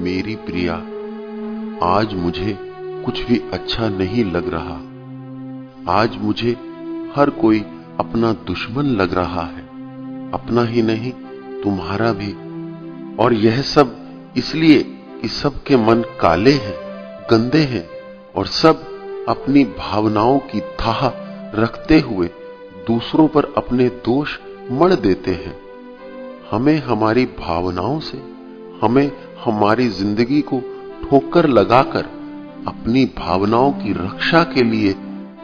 मेरी प्रिया, आज मुझे कुछ भी अच्छा नहीं लग रहा। आज मुझे हर कोई अपना दुश्मन लग रहा है। अपना ही नहीं, तुम्हारा भी। और यह सब इसलिए कि सबके मन काले हैं, गंदे हैं, और सब अपनी भावनाओं की थाह रखते हुए दूसरों पर अपने दोष मड़ देते हैं। हमें हमारी भावनाओं से हमें हमारी ज़िंदगी को ठोकर लगाकर अपनी भावनाओं की रक्षा के लिए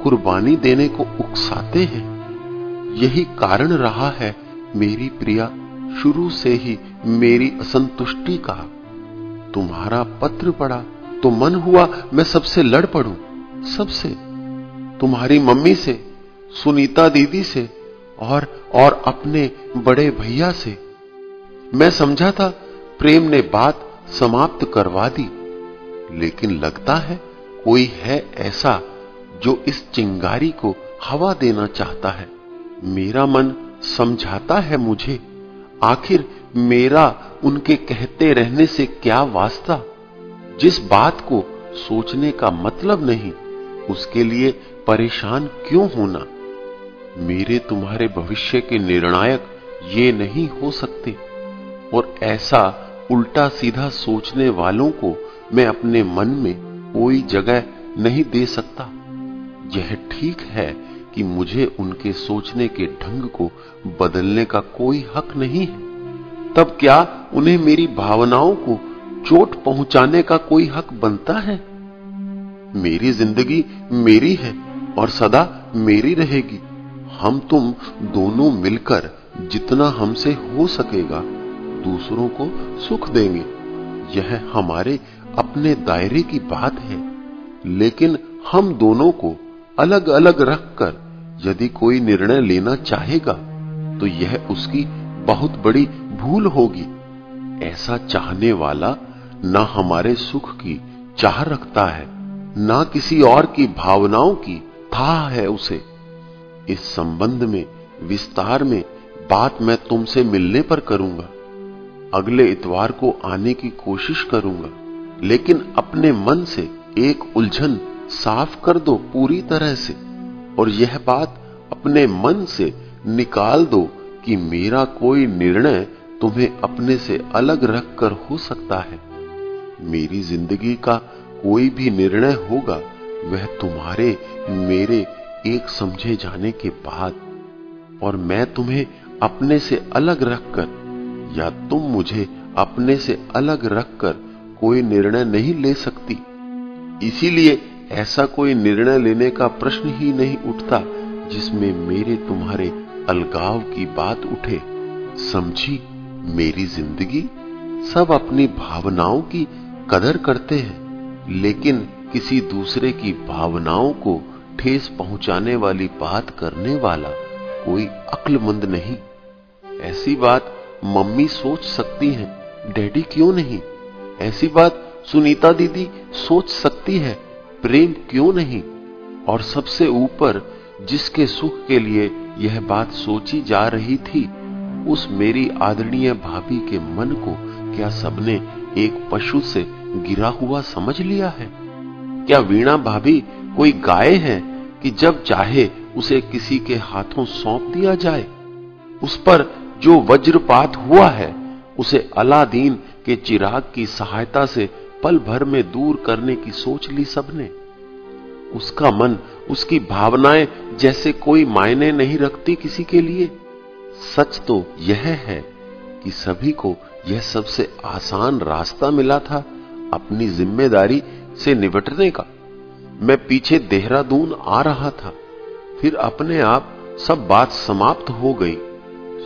कुर्बानी देने को उकसाते हैं। यही कारण रहा है मेरी प्रिया, शुरू से ही मेरी असंतुष्टि का। तुम्हारा पत्र पड़ा तो मन हुआ मैं सबसे लड़ पड़ू। सबसे। तुम्हारी मम्मी से, सुनीता दीदी से और और अपने बड़े भैया से। मैं समझा था प्रेम ने बात समाप्त करवा दी। लेकिन लगता है कोई है ऐसा जो इस चिंगारी को हवा देना चाहता है। मेरा मन समझाता है मुझे, आखिर मेरा उनके कहते रहने से क्या वास्ता? जिस बात को सोचने का मतलब नहीं, उसके लिए परेशान क्यों होना? मेरे तुम्हारे भविष्य के निर्णायक ये नहीं हो सकते। और ऐसा उल्टा सीधा सोचने वालों को मैं अपने मन में कोई जगह नहीं दे सकता। यह ठीक है कि मुझे उनके सोचने के ढंग को बदलने का कोई हक नहीं है। तब क्या उन्हें मेरी भावनाओं को चोट पहुँचाने का कोई हक बनता है? मेरी ज़िंदगी मेरी है और सदा मेरी रहेगी। हम तुम दोनों मिलकर जितना हमसे हो सकेगा दूसरों को सुख देंगे। यह हमारे अपने दायरे की बात है। लेकिन हम दोनों को अलग अलग रखकर यदि कोई निर्णय लेना चाहेगा तो यह उसकी बहुत बड़ी भूल होगी। ऐसा चाहने वाला ना हमारे सुख की चाह रखता है, ना किसी और की भावनाओं की था है उसे। इस संबंध में, विस्तार में बात मैं तुमसे मिलने पर करूँगा। अगले इतवार को आने की कोशिश करूँगा, लेकिन अपने मन से एक उलझन साफ़ कर दो पूरी तरह से, और यह बात अपने मन से निकाल दो कि मेरा कोई निर्णय तुम्हें अपने से अलग रखकर हो सकता है। मेरी ज़िंदगी का कोई भी निर्णय होगा, वह तुम्हारे, मेरे एक समझे जाने के बाद, और मैं तुम्हें अपने से अलग रखकर या तुम मुझे अपने से अलग रखकर कोई निर्णय नहीं ले सकती? इसीलिए ऐसा कोई निर्णय लेने का प्रश्न ही नहीं उठता जिसमें मेरे तुम्हारे अलगाव की बात उठे। समझी मेरी ज़िंदगी? सब अपनी भावनाओं की कदर करते हैं, लेकिन किसी दूसरे की भावनाओं को ठेस पहुँचाने वाली बात करने वाला कोई अक्लमंद नहीं। ऐसी बात मम्मी सोच सकती हैं, डैडी क्यों नहीं? ऐसी बात सुनीता दीदी सोच सकती है, प्रेम क्यों नहीं? और सबसे ऊपर, जिसके सुख के लिए यह बात सोची जा रही थी, उस मेरी आदरणीय भाभी के मन को क्या सबने एक पशु से गिरा हुआ समझ लिया है? क्या वीणा भाभी कोई गाय है कि जब चाहे उसे किसी के हाथों सौंप दिया जाए? उस पर जो वज्रपात हुआ है, उसे अलादीन के चिराग की सहायता से पल भर में दूर करने की सोच ली सबने। उसका मन, उसकी भावनाएँ जैसे कोई मायने नहीं रखती किसी के लिए। सच तो यह है कि सभी को यह सबसे आसान रास्ता मिला था अपनी ज़िम्मेदारी से निपटने का। मैं पीछे देहरादून आ रहा था, फिर अपने आप सब बात समाप्त हो गई।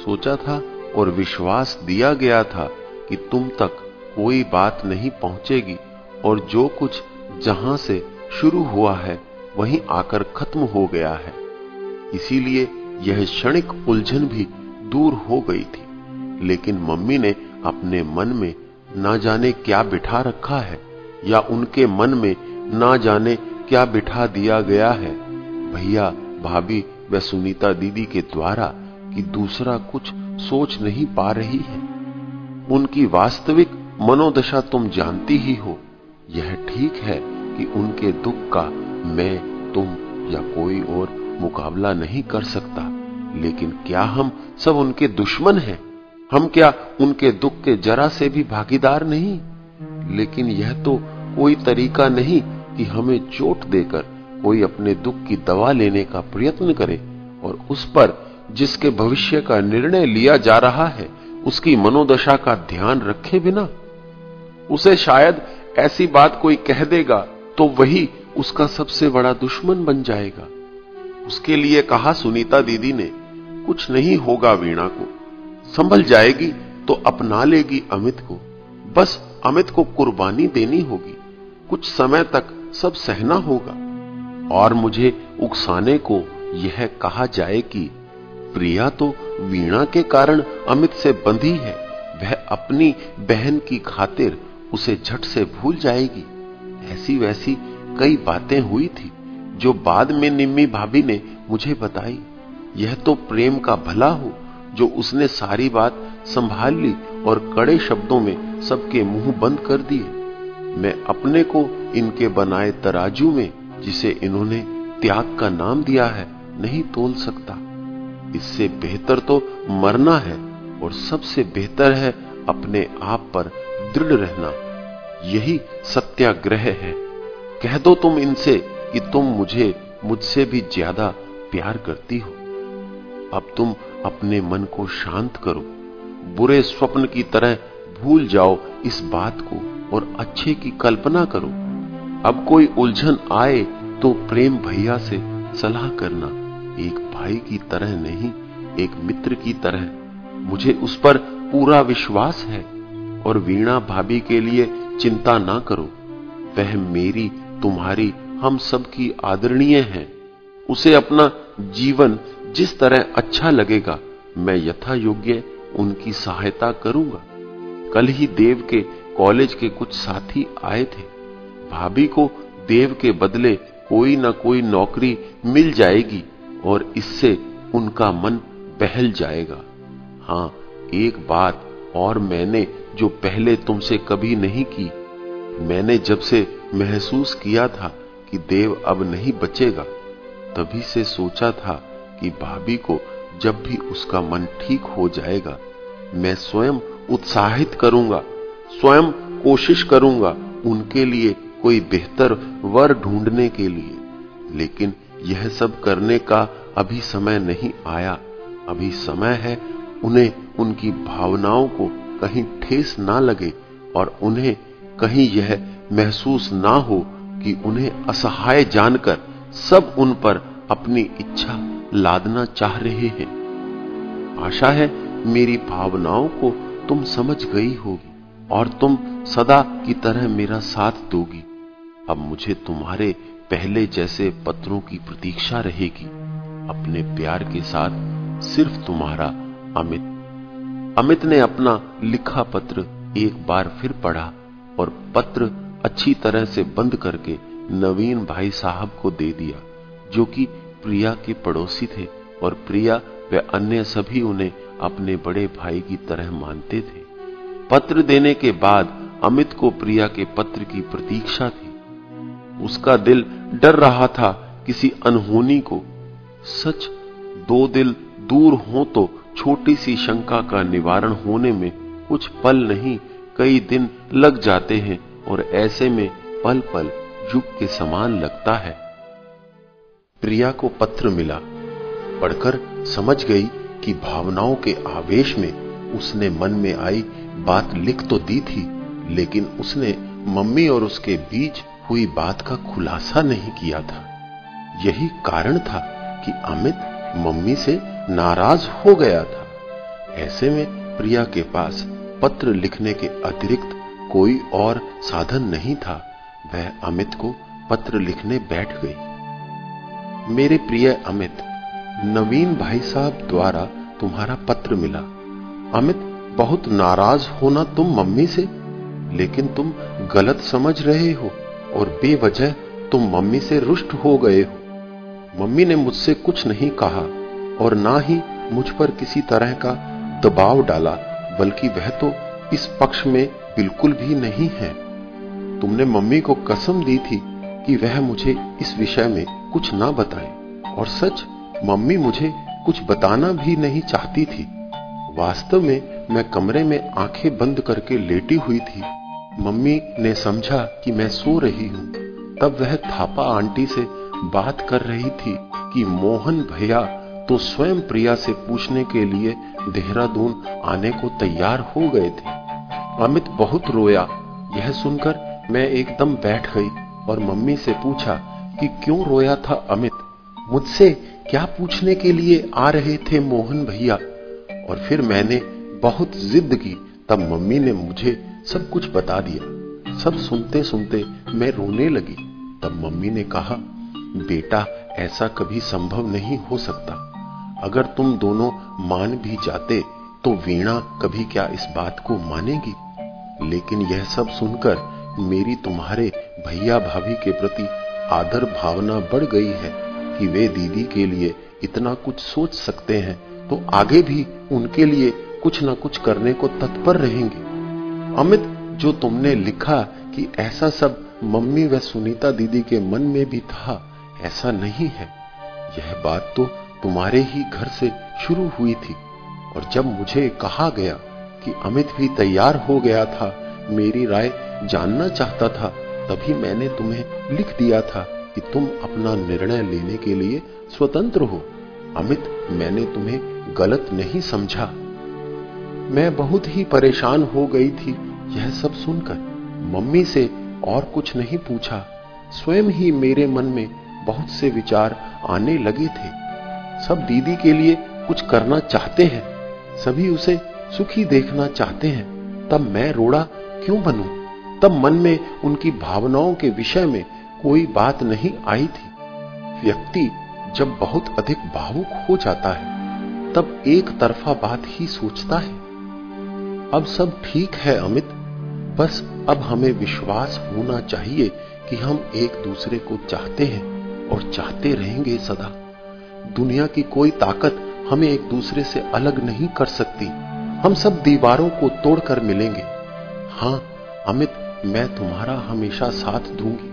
सोचा था और विश्वास दिया गया था कि तुम तक कोई बात नहीं पहुंचेगी और जो कुछ जहाँ से शुरू हुआ है वहीं आकर खत्म हो गया है। इसीलिए यह क्षणिक उलझन भी दूर हो गई थी। लेकिन मम्मी ने अपने मन में ना जाने क्या बिठा रखा है या उनके मन में ना जाने क्या बिठा दिया गया है। भैया, भाभी व सुनीता दीदी के द्वारा कि दूसरा कुछ सोच नहीं पा रही है। उनकी वास्तविक मनोदशा तुम जानती ही हो। यह ठीक है कि उनके दुख का मैं, तुम या कोई और मुकाबला नहीं कर सकता। लेकिन क्या हम सब उनके दुश्मन हैं? हम क्या उनके दुख के जरा से भी भागीदार नहीं? लेकिन यह तो कोई तरीका नहीं कि हमें चोट देकर कोई अपने दुख की दवा लेने का प्रयत्न करे और उस पर जिसके भविष्य का निर्णय लिया जा रहा है, उसकी मनोदशा का ध्यान रखे बिना। उसे शायद ऐसी बात कोई कह देगा तो वही उसका सबसे बड़ा दुश्मन बन जाएगा। उसके लिए कहा सुनीता दीदी ने, कुछ नहीं होगा वीणा को। संभल जाएगी तो अपना लेगी अमित को। बस अमित को कुर्बानी देनी होगी। कुछ समय तक सब सहना होगा। और मुझे उकसाने को यह कहा जाए कि प्रिया तो वीणा के कारण अमित से बंधी है। वह अपनी बहन की खातिर उसे झट से भूल जाएगी। ऐसी वैसी कई बातें हुई थी, जो बाद में निम्मी भाभी ने मुझे बताई। यह तो प्रेम का भला हो, जो उसने सारी बात संभाल ली और कड़े शब्दों में सबके मुँह बंद कर दिए। मैं अपने को इनके बनाए तराजू में, जिसे इन्होंने त्याग का नाम दिया है, नहीं तोल सकता। इससे बेहतर तो मरना है और सबसे बेहतर है अपने आप पर दृढ़ रहना। यही सत्याग्रह है। कह दो तुम इनसे कि तुम मुझे, मुझसे भी ज़्यादा प्यार करती हो। अब तुम अपने मन को शांत करो। बुरे स्वप्न की तरह भूल जाओ इस बात को और अच्छे की कल्पना करो। अब कोई उलझन आए तो प्रेम भैया से सलाह करना। एक भाई की तरह नहीं, एक मित्र की तरह। मुझे उस पर पूरा विश्वास है और वीणा भाभी के लिए चिंता ना करो। वह मेरी, तुम्हारी, हम सब की आदरणीय है। उसे अपना जीवन जिस तरह अच्छा लगेगा, मैं यथा योग्य उनकी सहायता करूँगा। कल ही देव के कॉलेज के कुछ साथी आए थे। भाभी को देव के बदले कोई ना कोई नौकरी मिल जाएगी। और इससे उनका मन बहल जाएगा। हाँ एक बात और मैंने जो पहले तुमसे कभी नहीं की, मैंने जब से महसूस किया था कि देव अब नहीं बचेगा, तभी से सोचा था कि भाभी को जब भी उसका मन ठीक हो जाएगा, मैं स्वयं उत्साहित करूँगा, स्वयं कोशिश करूँगा उनके लिए कोई बेहतर वर ढूँढने के लिए। लेकिन यह सब करने का अभी समय नहीं आया। अभी समय है उन्हें उनकी भावनाओं को कहीं ठेस ना लगे और उन्हें कहीं यह महसूस ना हो कि उन्हें असहाय जानकर सब उन पर अपनी इच्छा लादना चाह रहे हैं। आशा है मेरी भावनाओं को तुम समझ गई होगी और तुम सदा की तरह मेरा साथ दोगी। अब मुझे तुम्हारे पहले जैसे पत्रों की प्रतीक्षा रहेगी, अपने प्यार के साथ सिर्फ़ तुम्हारा अमित। अमित ने अपना लिखा पत्र एक बार फिर पढ़ा और पत्र अच्छी तरह से बंद करके नवीन भाई साहब को दे दिया, जो कि प्रिया के पड़ोसी थे और प्रिया व अन्य सभी उन्हें अपने बड़े भाई की तरह मानते थे। पत्र देने के बाद अमित को प्रिया के पत्र की प्रतीक्षा थी। उसका दिल डर रहा था किसी अनहोनी को। सच, दो दिल दूर हो तो छोटी सी शंका का निवारण होने में कुछ पल नहीं, कई दिन लग जाते हैं और ऐसे में पल पल युग के समान लगता है। प्रिया को पत्र मिला। पढ़कर समझ गई कि भावनाओं के आवेश में उसने मन में आई बात लिख तो दी थी, लेकिन उसने मम्मी और उसके बीच हुई बात का खुलासा नहीं किया था। यही कारण था कि अमित मम्मी से नाराज़ हो गया था। ऐसे में प्रिया के पास पत्र लिखने के अतिरिक्त कोई और साधन नहीं था। वह अमित को पत्र लिखने बैठ गई। मेरे प्रिय अमित, नवीन भाई साहब द्वारा तुम्हारा पत्र मिला। अमित, बहुत नाराज़ होना तुम मम्मी से, लेकिन तुम गलत समझ रहे हो। और बेवजह तुम मम्मी से रुष्ट हो गए हो। मम्मी ने मुझसे कुछ नहीं कहा और ना ही मुझ पर किसी तरह का दबाव डाला, बल्कि वह तो इस पक्ष में बिल्कुल भी नहीं है। तुमने मम्मी को कसम दी थी कि वह मुझे इस विषय में कुछ ना बताए, और सच, मम्मी मुझे कुछ बताना भी नहीं चाहती थी। वास्तव में मैं कमरे में आँखें बंद करके लेटी हुई थी। मम्मी ने समझा कि मैं सो रही हूँ। तब वह थापा आंटी से बात कर रही थी कि मोहन भैया तो स्वयं प्रिया से पूछने के लिए देहरादून आने को तैयार हो गए थे। अमित बहुत रोया। यह सुनकर मैं एकदम बैठ गई और मम्मी से पूछा कि क्यों रोया था अमित? मुझसे क्या पूछने के लिए आ रहे थे मोहन भैया? और फिर मैंने बहुत जिद की। तब मम्मी ने मुझे सब कुछ बता दिया। सब सुनते सुनते मैं रोने लगी। तब मम्मी ने कहा, बेटा, ऐसा कभी संभव नहीं हो सकता। अगर तुम दोनों मान भी जाते तो वीणा कभी क्या इस बात को मानेगी? लेकिन यह सब सुनकर मेरी तुम्हारे भैया भाभी के प्रति आदर भावना बढ़ गई है कि वे दीदी के लिए इतना कुछ सोच सकते हैं तो आगे भी उनके लिए कुछ ना कुछ करने को तत्पर रहेंगे। अमित, जो तुमने लिखा कि ऐसा सब मम्मी व सुनीता दीदी के मन में भी था, ऐसा नहीं है। यह बात तो तुम्हारे ही घर से शुरू हुई थी। और जब मुझे कहा गया कि अमित भी तैयार हो गया था, मेरी राय जानना चाहता था, तभी मैंने तुम्हें लिख दिया था कि तुम अपना निर्णय लेने के लिए स्वतंत्र हो। अमित, मैंने तुम्हें गलत नहीं समझा। मैं बहुत ही परेशान हो गई थी। यह सब सुनकर मम्मी से और कुछ नहीं पूछा। स्वयं ही मेरे मन में बहुत से विचार आने लगे थे। सब दीदी के लिए कुछ करना चाहते हैं। सभी उसे सुखी देखना चाहते हैं। तब मैं रोड़ा, क्यों बनूं? तब मन में उनकी भावनाओं के विषय में कोई बात नहीं आई थी। व्यक्ति जब बहुत अधिक भावुक हो जाता है, तब एक तरफा बात ही सोचता है। अब सब ठीक है, अमित। बस अब हमें विश्वास होना चाहिए कि हम एक दूसरे को चाहते हैं और चाहते रहेंगे सदा। दुनिया की कोई ताकत हमें एक दूसरे से अलग नहीं कर सकती। हम सब दीवारों को तोड़कर मिलेंगे। हाँ अमित, मैं तुम्हारा हमेशा साथ दूँगी।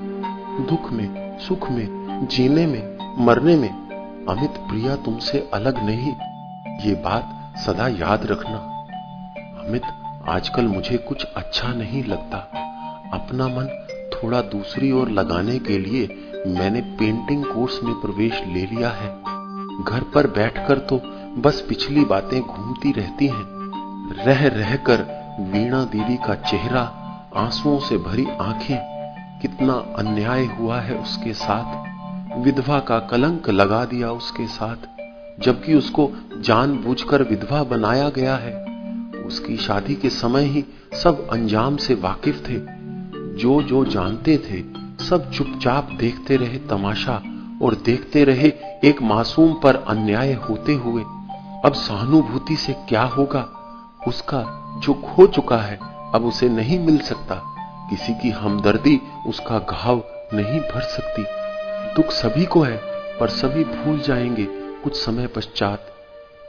दुख में, सुख में, जीने में, मरने में। अमित, प्रिया तुमसे अलग नहीं। ये बात सदा याद रखना। अमित, आजकल मुझे कुछ अच्छा नहीं लगता। अपना मन थोड़ा दूसरी ओर लगाने के लिए मैंने पेंटिंग कोर्स में प्रवेश ले लिया है। घर पर बैठकर तो बस पिछली बातें घूमती रहती हैं। रह, रहकर वीणा दीदी का चेहरा, आंसुओं से भरी आँखें, कितना अन्याय हुआ है उसके साथ। विधवा का कलंक लगा दिया उसके साथ, जबकि उसको जानबूझकर विधवा बनाया गया है। उसकी शादी के समय ही सब अंजाम से वाकिफ थे। जो जो जानते थे, सब चुपचाप देखते रहे तमाशा और देखते रहे एक मासूम पर अन्याय होते हुए। अब सहानुभूति से क्या होगा? उसका जो खो चुका है, अब उसे नहीं मिल सकता। किसी की हमदर्दी, उसका घाव नहीं भर सकती। दुख सभी को है, पर सभी भूल जाएँगे। कुछ समय पश्चात,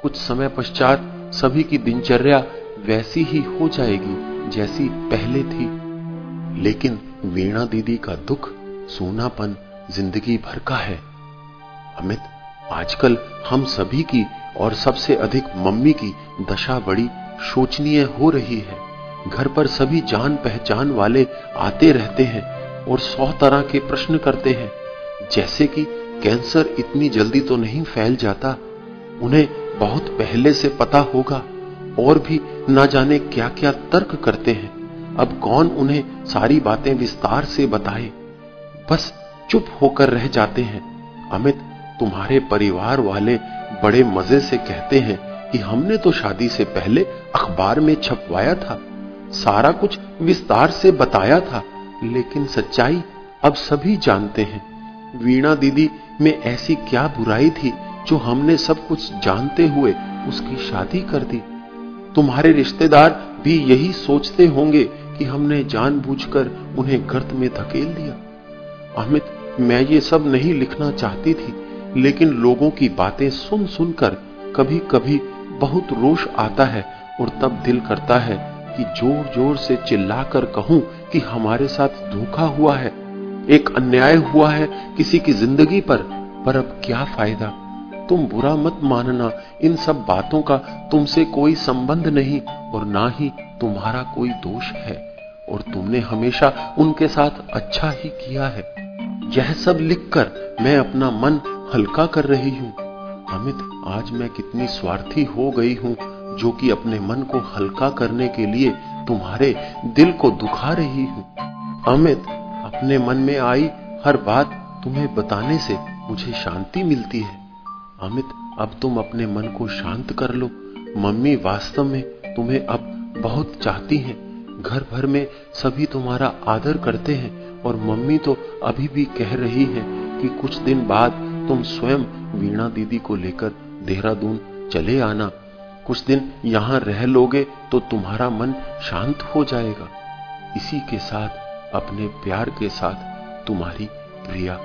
कुछ समय पश्चात सभी की दिनचर्या वैसी ही हो जाएगी जैसी पहले थी। लेकिन वीणा दीदी का दुख, सोनापन ज़िंदगी भर का है। अमित, आजकल हम सभी की और सबसे अधिक मम्मी की दशा बड़ी शोचनीय हो रही है। घर पर सभी जान पहचान वाले आते रहते हैं और सौ तरह के प्रश्न करते हैं। जैसे कि कैंसर इतनी जल्दी तो नहीं फैल जाता, उन्हें बहुत पहले से पता होगा। और भी ना जाने क्या क्या तर्क करते हैं। अब कौन उन्हें सारी बातें विस्तार से बताए? बस चुप होकर रह जाते हैं। अमित, तुम्हारे परिवार वाले बड़े मज़े से कहते हैं कि हमने तो शादी से पहले अखबार में छपवाया था। सारा कुछ विस्तार से बताया था, लेकिन सच्चाई अब सभी जानते हैं। वीणा दीदी में ऐसी क्या बुराई थी जो हमने सब कुछ जानते हुए उसकी शादी कर दी? तुम्हारे रिश्तेदार भी यही सोचते होंगे कि हमने जानबूझकर उन्हें गर्त में धकेल दिया। अमित, मैं ये सब नहीं लिखना चाहती थी, लेकिन लोगों की बातें सुन सुनकर कभी कभी बहुत रोष आता है और तब दिल करता है कि ज़ोर ज़ोर से चिल्लाकर कहूँ कि हमारे साथ धोखा हुआ है, एक अन्याय हुआ है किसी की ज़िंदगी पर पर अब क्या फ़ायदा? तुम बुरा मत मानना। इन सब बातों का तुमसे कोई संबंध नहीं और ना ही तुम्हारा कोई दोष है। और तुमने हमेशा उनके साथ अच्छा ही किया है। यह सब लिखकर मैं अपना मन हल्का कर रही हूँ। अमित, आज मैं कितनी स्वार्थी हो गई हूँ, जो कि अपने मन को हल्का करने के लिए तुम्हारे दिल को दुखा रही हूँ। अमित, अपने मन में आई हर बात तुम्हें बताने से मुझे शांति मिलती है। अमित, अब तुम अपने मन को शांत कर लो। मम्मी वास्तव में तुम्हें अब बहुत चाहती हैं। घर भर में सभी तुम्हारा आदर करते हैं और मम्मी तो अभी भी कह रही है कि कुछ दिन बाद तुम स्वयं वीणा दीदी को लेकर देहरादून चले आना। कुछ दिन यहाँ रह लोगे तो तुम्हारा मन शांत हो जाएगा। इसी के साथ, अपने प्यार के साथ तुम्हारी प्रिया